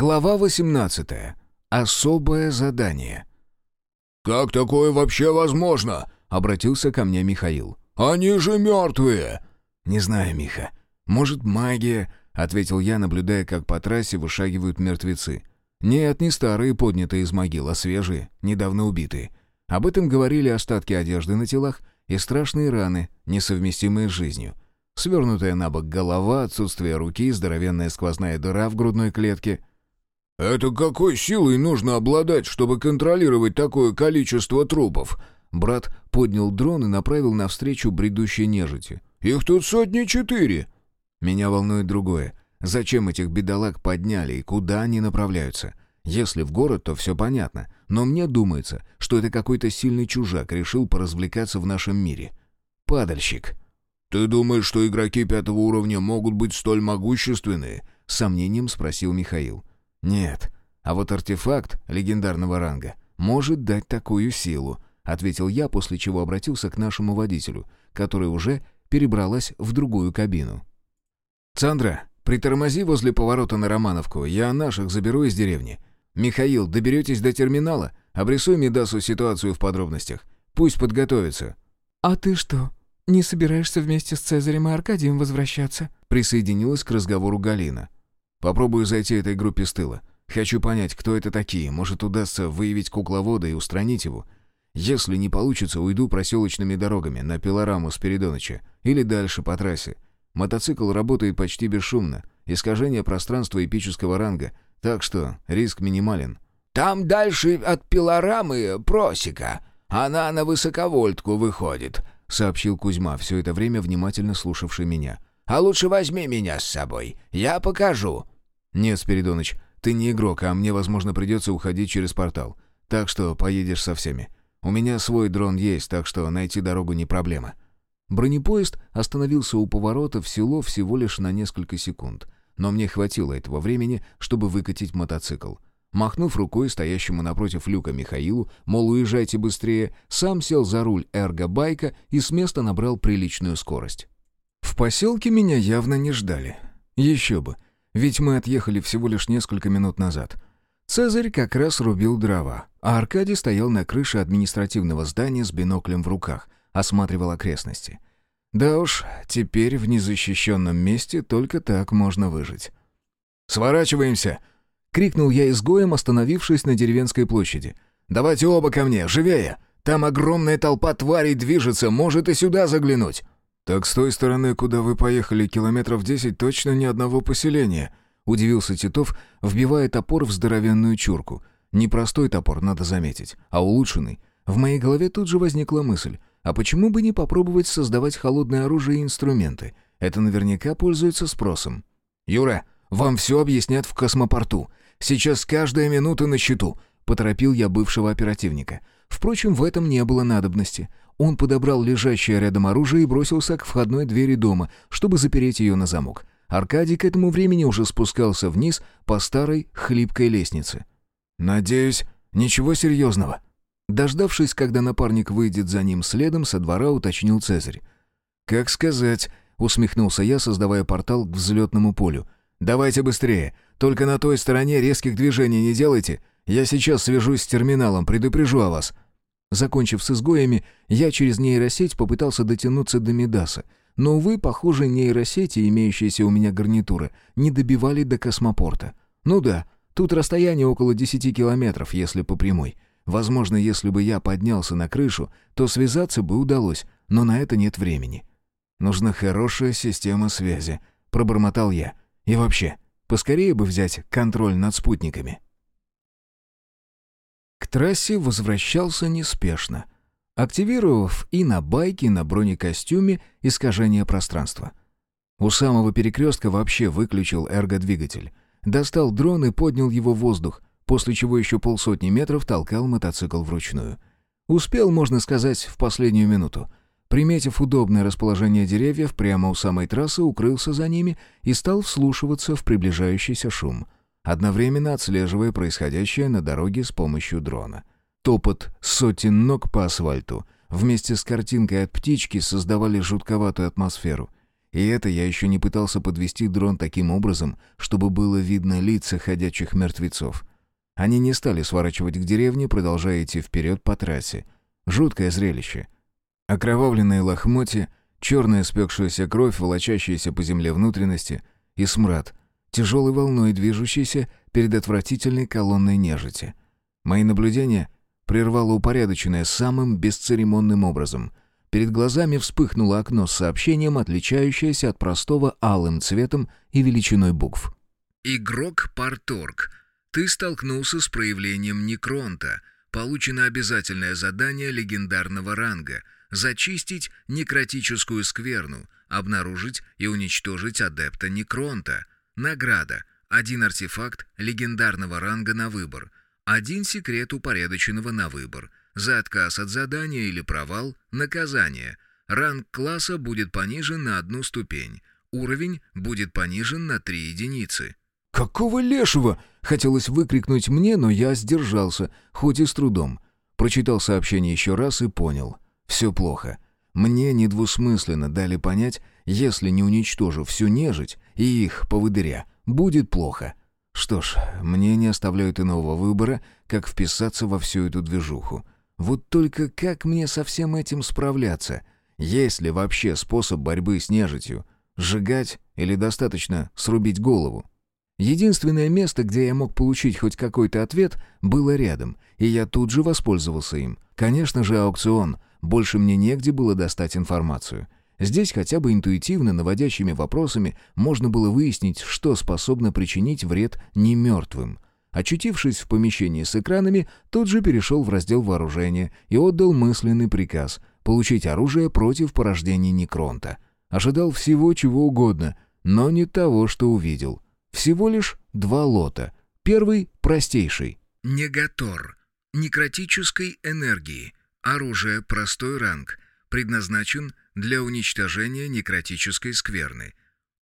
Глава 18. Особое задание. «Как такое вообще возможно?» — обратился ко мне Михаил. «Они же мертвые!» «Не знаю, Миха. Может, магия?» — ответил я, наблюдая, как по трассе вышагивают мертвецы. «Нет, не старые, поднятые из могил, а свежие, недавно убитые. Об этом говорили остатки одежды на телах и страшные раны, несовместимые с жизнью. Свернутая на бок голова, отсутствие руки, здоровенная сквозная дыра в грудной клетке. «Это какой силой нужно обладать, чтобы контролировать такое количество трупов?» Брат поднял дрон и направил навстречу бредущей нежити. «Их тут сотни четыре!» «Меня волнует другое. Зачем этих бедолаг подняли и куда они направляются? Если в город, то все понятно. Но мне думается, что это какой-то сильный чужак решил поразвлекаться в нашем мире. Падальщик». «Ты думаешь, что игроки пятого уровня могут быть столь могущественные?» — с сомнением спросил Михаил. «Нет. А вот артефакт легендарного ранга может дать такую силу», — ответил я, после чего обратился к нашему водителю, который уже перебралась в другую кабину. «Цандра, притормози возле поворота на Романовку, я наших заберу из деревни. Михаил, доберетесь до терминала? Обрисуй Медасу ситуацию в подробностях. Пусть подготовится». «А ты что, не собираешься вместе с Цезарем и Аркадием возвращаться?» Присоединилась к разговору Галина. Попробую зайти этой группе с тыла. Хочу понять, кто это такие. Может, удастся выявить кукловода и устранить его. Если не получится, уйду проселочными дорогами на Пилораму Спиридоныча или дальше по трассе. Мотоцикл работает почти бесшумно. Искажение пространства эпического ранга, так что риск минимален. «Там дальше от Пилорамы просека. Она на высоковольтку выходит», — сообщил Кузьма, все это время внимательно слушавший меня. А лучше возьми меня с собой. Я покажу». «Нет, Спиридоныч, ты не игрок, а мне, возможно, придется уходить через портал. Так что поедешь со всеми. У меня свой дрон есть, так что найти дорогу не проблема». Бронепоезд остановился у поворота в село всего лишь на несколько секунд. Но мне хватило этого времени, чтобы выкатить мотоцикл. Махнув рукой стоящему напротив люка Михаилу, мол, уезжайте быстрее, сам сел за руль эрго-байка и с места набрал приличную скорость. Поселке меня явно не ждали. Еще бы, ведь мы отъехали всего лишь несколько минут назад. Цезарь как раз рубил дрова, а Аркадий стоял на крыше административного здания с биноклем в руках, осматривал окрестности. Да уж, теперь в незащищенном месте только так можно выжить. «Сворачиваемся!» — крикнул я изгоем, остановившись на деревенской площади. «Давайте оба ко мне, живее! Там огромная толпа тварей движется, может и сюда заглянуть!» «Так с той стороны, куда вы поехали, километров десять, точно ни одного поселения», — удивился Титов, вбивая топор в здоровенную чурку. Непростой топор, надо заметить, а улучшенный. В моей голове тут же возникла мысль, а почему бы не попробовать создавать холодное оружие и инструменты? Это наверняка пользуется спросом. «Юра, вам все объяснят в космопорту. Сейчас каждая минута на счету», — поторопил я бывшего оперативника. Впрочем, в этом не было надобности. Он подобрал лежащее рядом оружие и бросился к входной двери дома, чтобы запереть ее на замок. Аркадий к этому времени уже спускался вниз по старой хлипкой лестнице. «Надеюсь, ничего серьезного». Дождавшись, когда напарник выйдет за ним следом, со двора уточнил Цезарь. «Как сказать», — усмехнулся я, создавая портал к взлетному полю. «Давайте быстрее. Только на той стороне резких движений не делайте. Я сейчас свяжусь с терминалом, предупрежу о вас». Закончив с изгоями, я через нейросеть попытался дотянуться до Медаса. Но, увы, похоже, нейросети, имеющиеся у меня гарнитуры, не добивали до космопорта. Ну да, тут расстояние около 10 километров, если по прямой. Возможно, если бы я поднялся на крышу, то связаться бы удалось, но на это нет времени. «Нужна хорошая система связи», — пробормотал я. «И вообще, поскорее бы взять контроль над спутниками». Трассе возвращался неспешно, активировав и на байке, и на бронекостюме искажение пространства. У самого перекрестка вообще выключил эргодвигатель. Достал дрон и поднял его в воздух, после чего еще полсотни метров толкал мотоцикл вручную. Успел, можно сказать, в последнюю минуту. Приметив удобное расположение деревьев прямо у самой трассы, укрылся за ними и стал вслушиваться в приближающийся шум — одновременно отслеживая происходящее на дороге с помощью дрона. Топот сотен ног по асфальту вместе с картинкой от птички создавали жутковатую атмосферу. И это я еще не пытался подвести дрон таким образом, чтобы было видно лица ходячих мертвецов. Они не стали сворачивать к деревне, продолжая идти вперед по трассе. Жуткое зрелище. Окровавленные лохмотья, черная спекшаяся кровь, волочащаяся по земле внутренности и смрад, тяжелой волной движущейся перед отвратительной колонной нежити. Мои наблюдения прервало упорядоченное самым бесцеремонным образом — Перед глазами вспыхнуло окно с сообщением, отличающееся от простого алым цветом и величиной букв. «Игрок Парторг, ты столкнулся с проявлением Некронта. Получено обязательное задание легендарного ранга — зачистить некротическую скверну, обнаружить и уничтожить адепта Некронта. Награда — один артефакт легендарного ранга на выбор, один секрет упорядоченного на выбор — за отказ от задания или провал – наказание. Ранг класса будет понижен на одну ступень. Уровень будет понижен на три единицы. «Какого лешего?» — хотелось выкрикнуть мне, но я сдержался, хоть и с трудом. Прочитал сообщение еще раз и понял. Все плохо. Мне недвусмысленно дали понять, если не уничтожу всю нежить и их поводыря, будет плохо. Что ж, мне не оставляют иного выбора, как вписаться во всю эту движуху. Вот только как мне со всем этим справляться? Есть ли вообще способ борьбы с нежитью? Сжигать или достаточно срубить голову? Единственное место, где я мог получить хоть какой-то ответ, было рядом, и я тут же воспользовался им. Конечно же, аукцион. Больше мне негде было достать информацию. Здесь хотя бы интуитивно, наводящими вопросами, можно было выяснить, что способно причинить вред немертвым. Очутившись в помещении с экранами, тут же перешел в раздел вооружения и отдал мысленный приказ получить оружие против порождений Некронта. Ожидал всего чего угодно, но не того, что увидел. Всего лишь два лота. Первый — простейший. Негатор. Некротической энергии. Оружие простой ранг. Предназначен для уничтожения некротической скверны.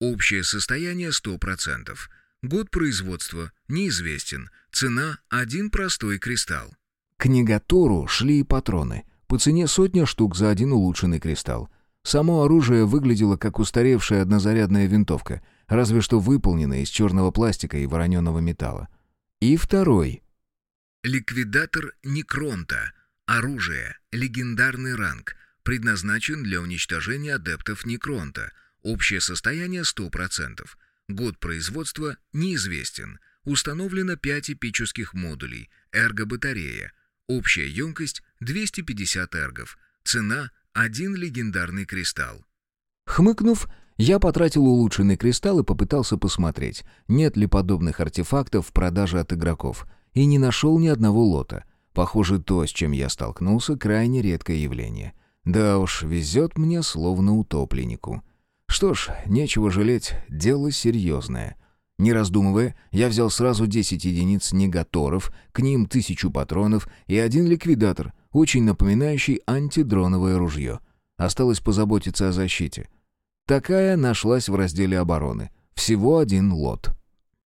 Общее состояние 100%. Год производства неизвестен. Цена – один простой кристалл. К негатору шли и патроны. По цене сотня штук за один улучшенный кристалл. Само оружие выглядело как устаревшая однозарядная винтовка, разве что выполненная из черного пластика и вороненого металла. И второй. Ликвидатор Некронта. Оружие. Легендарный ранг. Предназначен для уничтожения адептов Некронта. Общее состояние 100%. Год производства неизвестен. Установлено 5 эпических модулей. Эрго-батарея. Общая емкость 250 эргов. Цена – один легендарный кристалл. Хмыкнув, я потратил улучшенный кристалл и попытался посмотреть, нет ли подобных артефактов в продаже от игроков, и не нашел ни одного лота. Похоже, то, с чем я столкнулся, крайне редкое явление. Да уж, везет мне словно утопленнику. Что ж, нечего жалеть, дело серьезное. Не раздумывая, я взял сразу 10 единиц негаторов, к ним тысячу патронов и один ликвидатор, очень напоминающий антидроновое ружье. Осталось позаботиться о защите. Такая нашлась в разделе обороны. Всего один лот.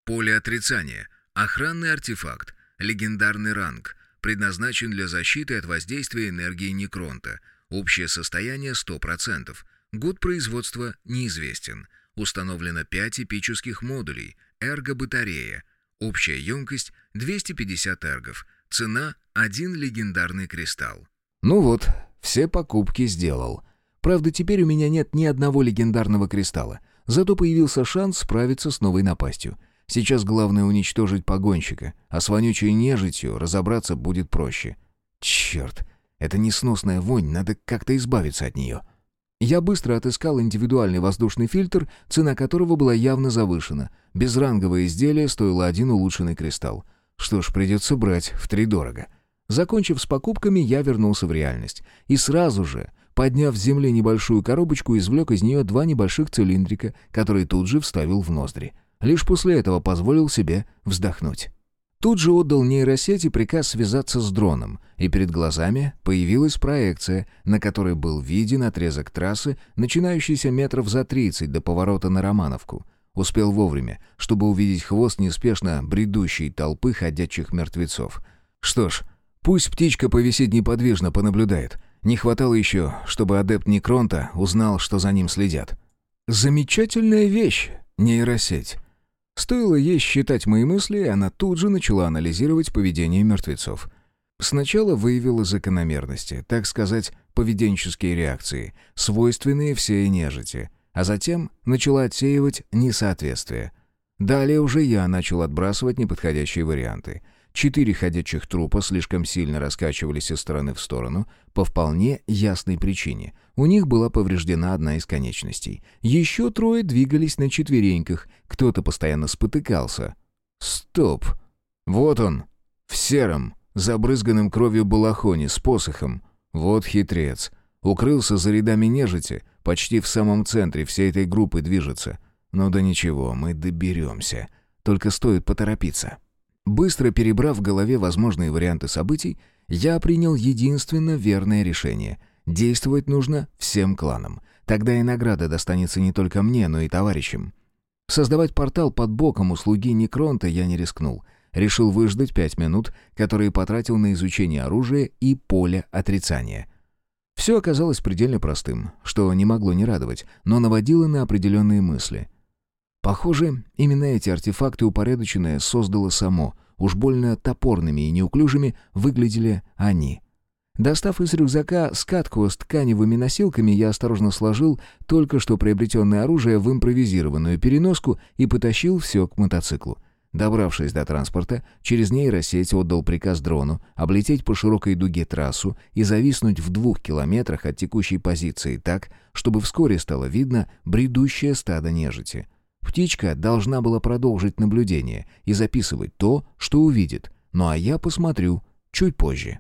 Поле отрицания. Охранный артефакт. Легендарный ранг. Предназначен для защиты от воздействия энергии Некронта. Общее состояние 100%. Год производства неизвестен. Установлено 5 эпических модулей. Эрго-батарея. Общая емкость 250 эргов. Цена – один легендарный кристалл. Ну вот, все покупки сделал. Правда, теперь у меня нет ни одного легендарного кристалла. Зато появился шанс справиться с новой напастью. Сейчас главное уничтожить погонщика, а с вонючей нежитью разобраться будет проще. Черт, это несносная вонь, надо как-то избавиться от нее. Я быстро отыскал индивидуальный воздушный фильтр, цена которого была явно завышена. Безранговое изделие стоило один улучшенный кристалл. Что ж, придется брать втридорого. Закончив с покупками, я вернулся в реальность. И сразу же, подняв с земли небольшую коробочку, извлек из нее два небольших цилиндрика, которые тут же вставил в ноздри. Лишь после этого позволил себе вздохнуть. Тут же отдал нейросети приказ связаться с дроном, и перед глазами появилась проекция, на которой был виден отрезок трассы, начинающийся метров за 30 до поворота на Романовку. Успел вовремя, чтобы увидеть хвост неспешно бредущей толпы ходячих мертвецов. Что ж, пусть птичка повисит неподвижно, понаблюдает. Не хватало еще, чтобы адепт Некронта узнал, что за ним следят. Замечательная вещь, нейросеть. Стоило ей считать мои мысли, она тут же начала анализировать поведение мертвецов. Сначала выявила закономерности, так сказать, поведенческие реакции, свойственные всей нежити, а затем начала отсеивать несоответствия. Далее уже я начал отбрасывать неподходящие варианты. Четыре ходячих трупа слишком сильно раскачивались из стороны в сторону по вполне ясной причине. У них была повреждена одна из конечностей. Еще трое двигались на четвереньках, кто-то постоянно спотыкался. Стоп! Вот он, в сером, забрызганном кровью балахоне с посохом. Вот хитрец. Укрылся за рядами нежити, почти в самом центре всей этой группы движется. Ну да ничего, мы доберемся. Только стоит поторопиться. Быстро перебрав в голове возможные варианты событий, я принял единственно верное решение. Действовать нужно всем кланам. Тогда и награда достанется не только мне, но и товарищам. Создавать портал под боком у слуги Некронта я не рискнул. Решил выждать пять минут, которые потратил на изучение оружия и поля отрицания. Все оказалось предельно простым, что не могло не радовать, но наводило на определенные мысли. Похоже, именно эти артефакты упорядоченное создало само. Уж больно топорными и неуклюжими выглядели они. Достав из рюкзака скатку с тканевыми носилками, я осторожно сложил только что приобретенное оружие в импровизированную переноску и потащил все к мотоциклу. Добравшись до транспорта, через нейросеть отдал приказ дрону облететь по широкой дуге трассу и зависнуть в двух километрах от текущей позиции так, чтобы вскоре стало видно бредущее стадо нежити. Птичка должна была продолжить наблюдение и записывать то, что увидит, ну а я посмотрю чуть позже.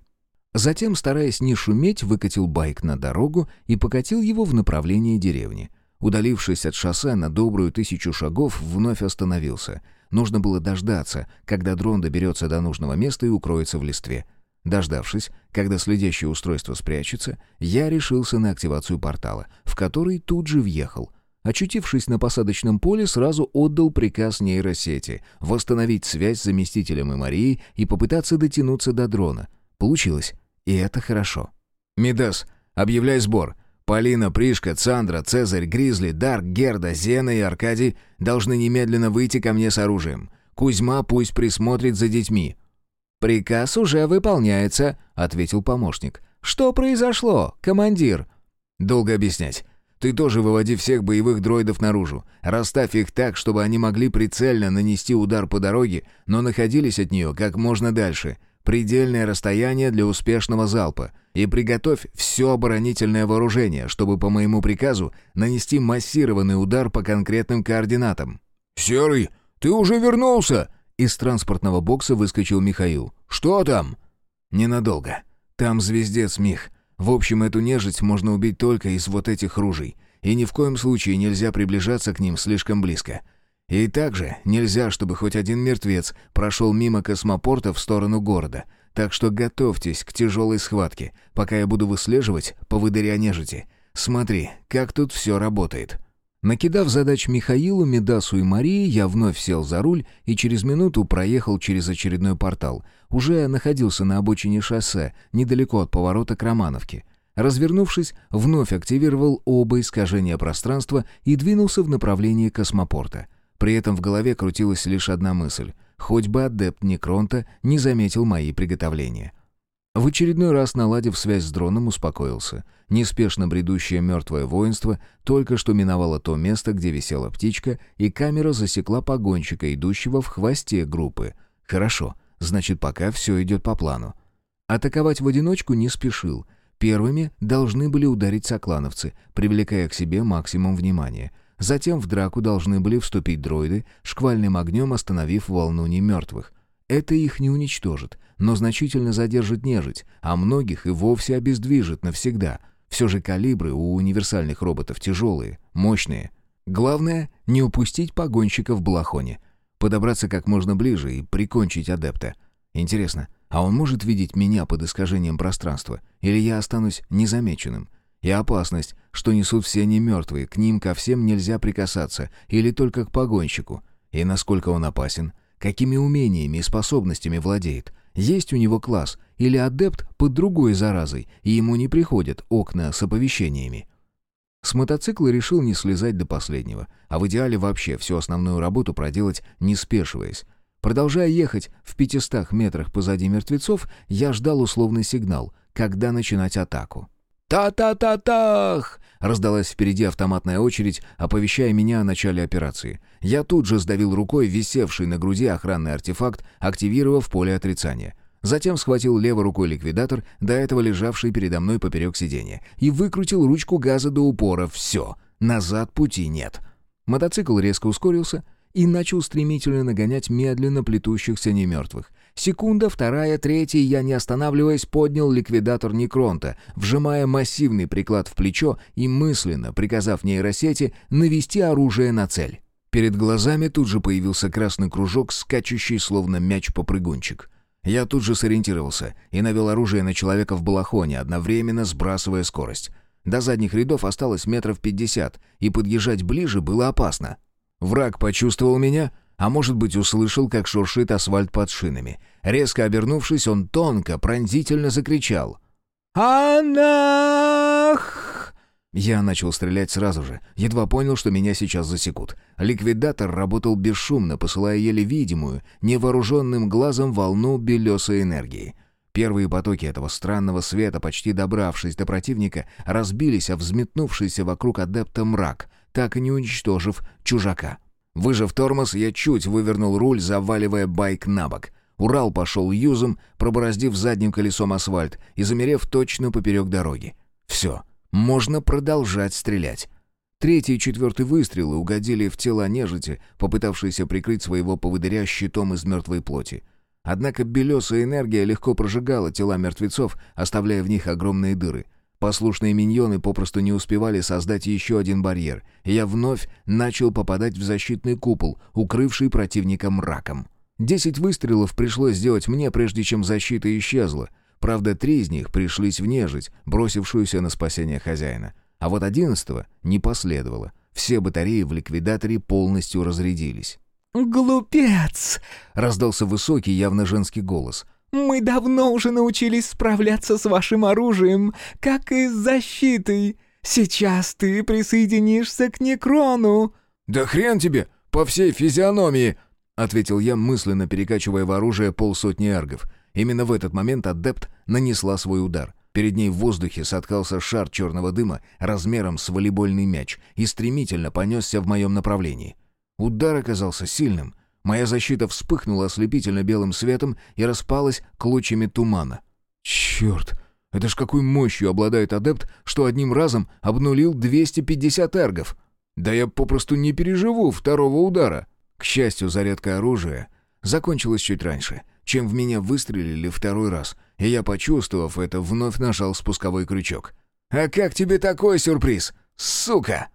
Затем, стараясь не шуметь, выкатил байк на дорогу и покатил его в направлении деревни. Удалившись от шоссе на добрую тысячу шагов, вновь остановился — Нужно было дождаться, когда дрон доберется до нужного места и укроется в листве. Дождавшись, когда следящее устройство спрячется, я решился на активацию портала, в который тут же въехал. Очутившись на посадочном поле, сразу отдал приказ нейросети восстановить связь с заместителем и Марией и попытаться дотянуться до дрона. Получилось, и это хорошо. «Мидас, объявляй сбор. Полина, Пришка, Цандра, Цезарь, Гризли, Дарк, Герда, Зена и Аркадий должны немедленно выйти ко мне с оружием. Кузьма пусть присмотрит за детьми». «Приказ уже выполняется», — ответил помощник. «Что произошло, командир?» «Долго объяснять. Ты тоже выводи всех боевых дроидов наружу. Расставь их так, чтобы они могли прицельно нанести удар по дороге, но находились от нее как можно дальше. Предельное расстояние для успешного залпа и приготовь все оборонительное вооружение, чтобы по моему приказу нанести массированный удар по конкретным координатам». «Серый, ты уже вернулся?» Из транспортного бокса выскочил Михаил. «Что там?» «Ненадолго. Там звездец Мих. В общем, эту нежить можно убить только из вот этих ружей. И ни в коем случае нельзя приближаться к ним слишком близко. И также нельзя, чтобы хоть один мертвец прошел мимо космопорта в сторону города. Так что готовьтесь к тяжелой схватке, пока я буду выслеживать поводыря нежити. Смотри, как тут все работает». Накидав задач Михаилу, Медасу и Марии, я вновь сел за руль и через минуту проехал через очередной портал. Уже находился на обочине шоссе, недалеко от поворота к Романовке. Развернувшись, вновь активировал оба искажения пространства и двинулся в направлении космопорта. При этом в голове крутилась лишь одна мысль — хоть бы адепт Некронта не заметил мои приготовления. В очередной раз, наладив связь с дроном, успокоился. Неспешно бредущее мертвое воинство только что миновало то место, где висела птичка, и камера засекла погонщика, идущего в хвосте группы. Хорошо, значит, пока все идет по плану. Атаковать в одиночку не спешил. Первыми должны были ударить соклановцы, привлекая к себе максимум внимания — Затем в драку должны были вступить дроиды, шквальным огнем остановив волну немертвых. Это их не уничтожит, но значительно задержит нежить, а многих и вовсе обездвижит навсегда. Все же калибры у универсальных роботов тяжелые, мощные. Главное — не упустить погонщика в балахоне. Подобраться как можно ближе и прикончить адепта. Интересно, а он может видеть меня под искажением пространства? Или я останусь незамеченным? И опасность, что несут все они мертвые, к ним ко всем нельзя прикасаться, или только к погонщику. И насколько он опасен, какими умениями и способностями владеет. Есть у него класс, или адепт под другой заразой, и ему не приходят окна с оповещениями. С мотоцикла решил не слезать до последнего, а в идеале вообще всю основную работу проделать, не спешиваясь. Продолжая ехать в 500 метрах позади мертвецов, я ждал условный сигнал, когда начинать атаку. «Та-та-та-тах!» — раздалась впереди автоматная очередь, оповещая меня о начале операции. Я тут же сдавил рукой висевший на груди охранный артефакт, активировав поле отрицания. Затем схватил левой рукой ликвидатор, до этого лежавший передо мной поперек сиденья, и выкрутил ручку газа до упора. Все, назад пути нет. Мотоцикл резко ускорился и начал стремительно нагонять медленно плетущихся немертвых. Секунда, вторая, третья, я, не останавливаясь, поднял ликвидатор Некронта, вжимая массивный приклад в плечо и мысленно, приказав нейросети, навести оружие на цель. Перед глазами тут же появился красный кружок, скачущий словно мяч-попрыгунчик. Я тут же сориентировался и навел оружие на человека в балахоне, одновременно сбрасывая скорость. До задних рядов осталось метров пятьдесят, и подъезжать ближе было опасно. Враг почувствовал меня — а может быть услышал, как шуршит асфальт под шинами. Резко обернувшись, он тонко, пронзительно закричал. «Анах!» Я начал стрелять сразу же, едва понял, что меня сейчас засекут. Ликвидатор работал бесшумно, посылая еле видимую, невооруженным глазом волну белесой энергии. Первые потоки этого странного света, почти добравшись до противника, разбились о взметнувшийся вокруг адепта мрак, так и не уничтожив чужака. Выжав тормоз, я чуть вывернул руль, заваливая байк на бок. Урал пошел юзом, пробороздив задним колесом асфальт и замерев точно поперек дороги. Все, можно продолжать стрелять. Третий и четвертый выстрелы угодили в тело нежити, попытавшейся прикрыть своего поводыря щитом из мертвой плоти. Однако белесая энергия легко прожигала тела мертвецов, оставляя в них огромные дыры — Послушные миньоны попросту не успевали создать еще один барьер, и я вновь начал попадать в защитный купол, укрывший противника мраком. Десять выстрелов пришлось сделать мне, прежде чем защита исчезла. Правда, три из них пришлись в нежить, бросившуюся на спасение хозяина. А вот одиннадцатого не последовало. Все батареи в ликвидаторе полностью разрядились. «Глупец!» — раздался высокий, явно женский голос — мы давно уже научились справляться с вашим оружием, как и с защитой. Сейчас ты присоединишься к Некрону». «Да хрен тебе, по всей физиономии!» — ответил я, мысленно перекачивая в оружие полсотни аргов. Именно в этот момент адепт нанесла свой удар. Перед ней в воздухе соткался шар черного дыма размером с волейбольный мяч и стремительно понесся в моем направлении. Удар оказался сильным — Моя защита вспыхнула ослепительно белым светом и распалась клочьями тумана. Черт! Это ж какой мощью обладает адепт, что одним разом обнулил 250 эргов. Да я попросту не переживу второго удара. К счастью, зарядка оружия закончилась чуть раньше, чем в меня выстрелили второй раз, и я, почувствовав это, вновь нажал спусковой крючок. «А как тебе такой сюрприз, сука?»